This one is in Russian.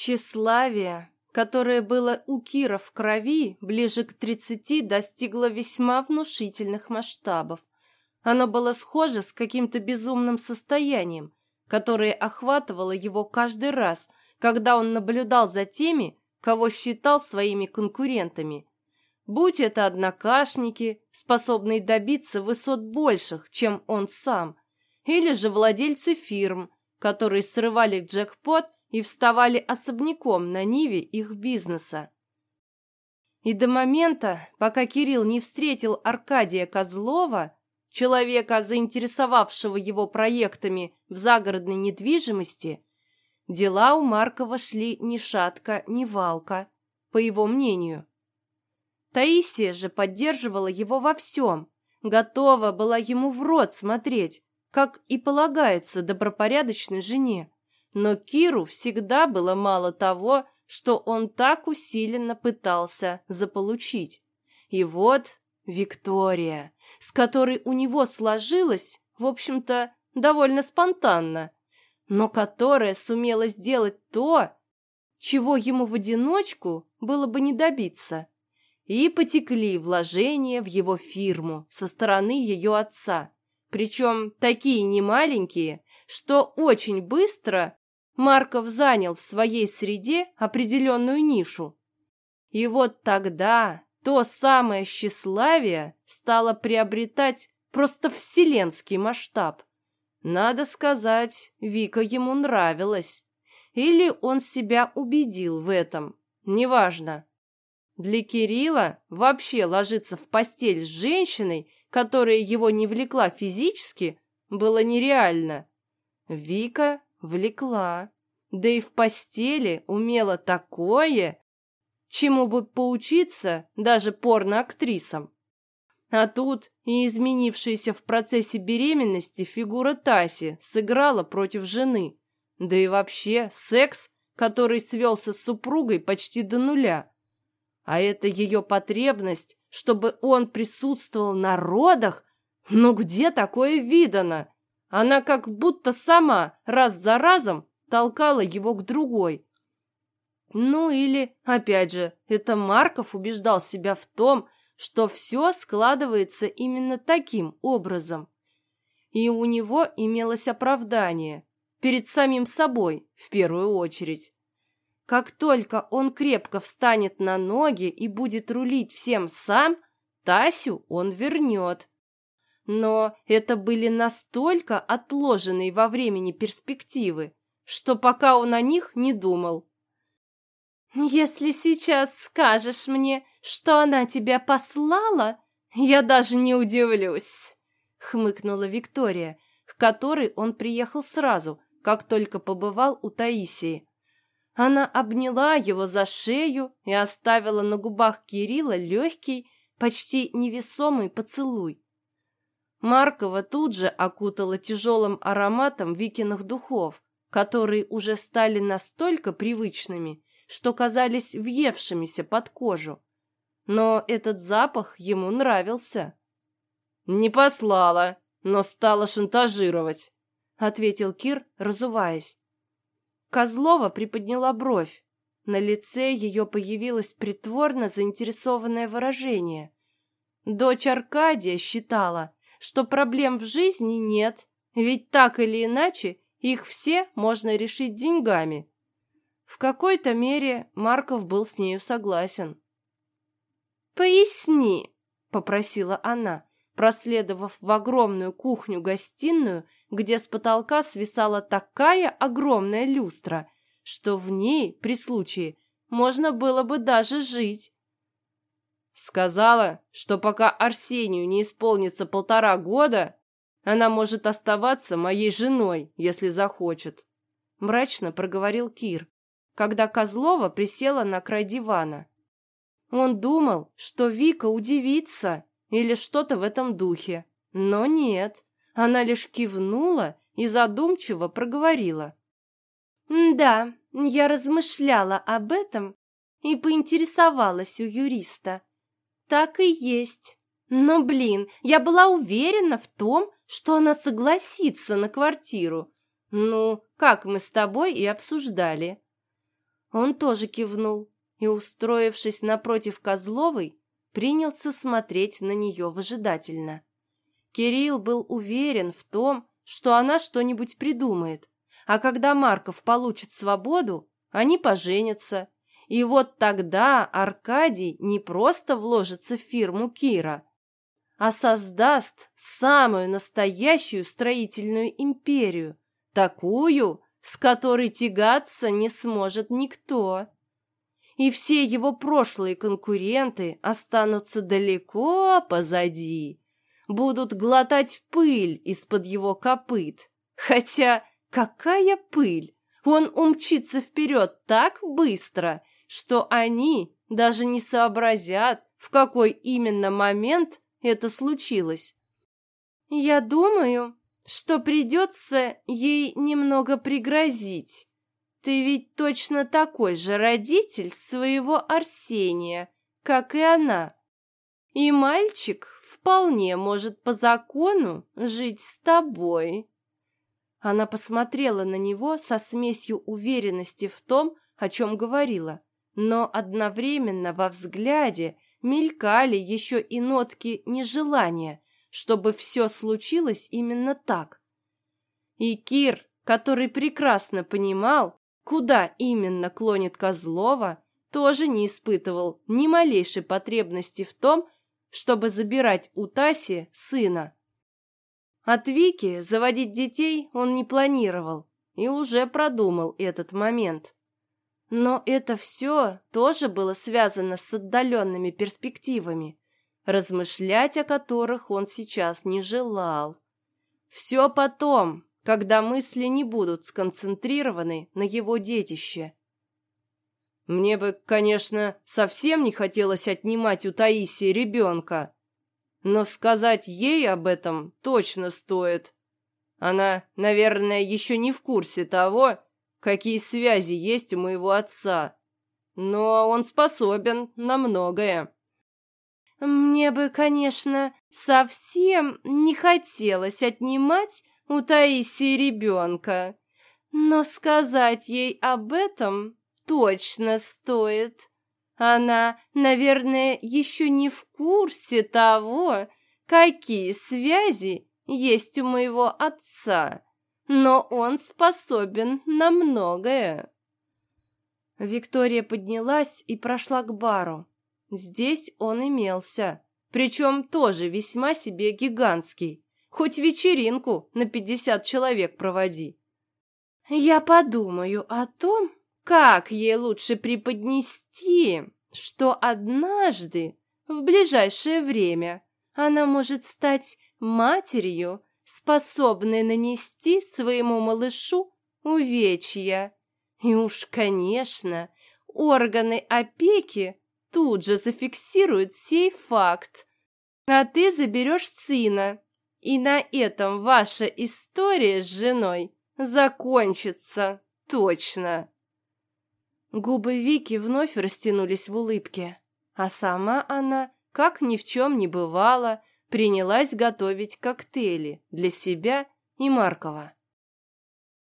Тщеславие, которое было у Кира в крови, ближе к тридцати достигло весьма внушительных масштабов. Оно было схоже с каким-то безумным состоянием, которое охватывало его каждый раз, когда он наблюдал за теми, кого считал своими конкурентами. Будь это однокашники, способные добиться высот больших, чем он сам, или же владельцы фирм, которые срывали джекпот и вставали особняком на ниве их бизнеса. И до момента, пока Кирилл не встретил Аркадия Козлова, человека, заинтересовавшего его проектами в загородной недвижимости, дела у Маркова шли ни шатко, ни валко, по его мнению. Таисия же поддерживала его во всем, готова была ему в рот смотреть, как и полагается добропорядочной жене. Но Киру всегда было мало того, что он так усиленно пытался заполучить. И вот Виктория, с которой у него сложилось, в общем-то, довольно спонтанно, но которая сумела сделать то, чего ему в одиночку было бы не добиться. И потекли вложения в его фирму со стороны ее отца, причем такие немаленькие, что очень быстро Марков занял в своей среде определенную нишу. И вот тогда то самое тщеславие стало приобретать просто вселенский масштаб. Надо сказать, Вика ему нравилась. Или он себя убедил в этом, неважно. Для Кирилла вообще ложиться в постель с женщиной, которая его не влекла физически, было нереально. Вика влекла, да и в постели умела такое, чему бы поучиться даже порноактрисам. А тут и изменившаяся в процессе беременности фигура Таси сыграла против жены. Да и вообще секс, который свелся с супругой почти до нуля. А это ее потребность, чтобы он присутствовал на родах, ну где такое видано? Она как будто сама раз за разом толкала его к другой. Ну или, опять же, это Марков убеждал себя в том, что все складывается именно таким образом. И у него имелось оправдание перед самим собой в первую очередь. Как только он крепко встанет на ноги и будет рулить всем сам, Тасю он вернет. Но это были настолько отложенные во времени перспективы, что пока он о них не думал. «Если сейчас скажешь мне, что она тебя послала, я даже не удивлюсь», — хмыкнула Виктория, к которой он приехал сразу, как только побывал у Таисии. Она обняла его за шею и оставила на губах Кирилла легкий, почти невесомый поцелуй. Маркова тут же окутала тяжелым ароматом Викиных духов, которые уже стали настолько привычными, что казались въевшимися под кожу. Но этот запах ему нравился. «Не послала, но стала шантажировать», — ответил Кир, разуваясь. Козлова приподняла бровь. На лице ее появилось притворно заинтересованное выражение. Дочь Аркадия считала, что проблем в жизни нет, ведь так или иначе их все можно решить деньгами. В какой-то мере Марков был с нею согласен. «Поясни», — попросила она, проследовав в огромную кухню-гостиную, где с потолка свисала такая огромная люстра, что в ней, при случае, можно было бы даже жить. Сказала, что пока Арсению не исполнится полтора года, она может оставаться моей женой, если захочет. Мрачно проговорил Кир, когда Козлова присела на край дивана. Он думал, что Вика удивится или что-то в этом духе. Но нет, она лишь кивнула и задумчиво проговорила. «Да, я размышляла об этом и поинтересовалась у юриста. Так и есть. Но, блин, я была уверена в том, что она согласится на квартиру. Ну, как мы с тобой и обсуждали. Он тоже кивнул и, устроившись напротив Козловой, принялся смотреть на нее выжидательно. Кирилл был уверен в том, что она что-нибудь придумает, а когда Марков получит свободу, они поженятся. И вот тогда Аркадий не просто вложится в фирму Кира, а создаст самую настоящую строительную империю, такую, с которой тягаться не сможет никто. И все его прошлые конкуренты останутся далеко позади, будут глотать пыль из-под его копыт. Хотя какая пыль? Он умчится вперед так быстро, что они даже не сообразят, в какой именно момент это случилось. Я думаю, что придется ей немного пригрозить. Ты ведь точно такой же родитель своего Арсения, как и она. И мальчик вполне может по закону жить с тобой. Она посмотрела на него со смесью уверенности в том, о чем говорила, но одновременно во взгляде мелькали еще и нотки нежелания, чтобы все случилось именно так. И Кир, который прекрасно понимал, куда именно клонит Козлова, тоже не испытывал ни малейшей потребности в том, чтобы забирать у Таси сына. От Вики заводить детей он не планировал и уже продумал этот момент. Но это все тоже было связано с отдаленными перспективами, размышлять о которых он сейчас не желал. Все потом, когда мысли не будут сконцентрированы на его детище. Мне бы, конечно, совсем не хотелось отнимать у Таисии ребенка, но сказать ей об этом точно стоит. Она, наверное, еще не в курсе того, какие связи есть у моего отца. Но он способен на многое. Мне бы, конечно, совсем не хотелось отнимать у Таисии ребенка, но сказать ей об этом точно стоит. Она, наверное, еще не в курсе того, какие связи есть у моего отца, но он способен на многое. Виктория поднялась и прошла к бару. Здесь он имелся, причем тоже весьма себе гигантский. Хоть вечеринку на пятьдесят человек проводи. Я подумаю о том, как ей лучше преподнести, что однажды, в ближайшее время, она может стать матерью, способной нанести своему малышу увечья. И уж, конечно, органы опеки тут же зафиксируют сей факт. А ты заберешь сына, и на этом ваша история с женой закончится точно. Губы Вики вновь растянулись в улыбке, а сама она, как ни в чем не бывало, принялась готовить коктейли для себя и Маркова.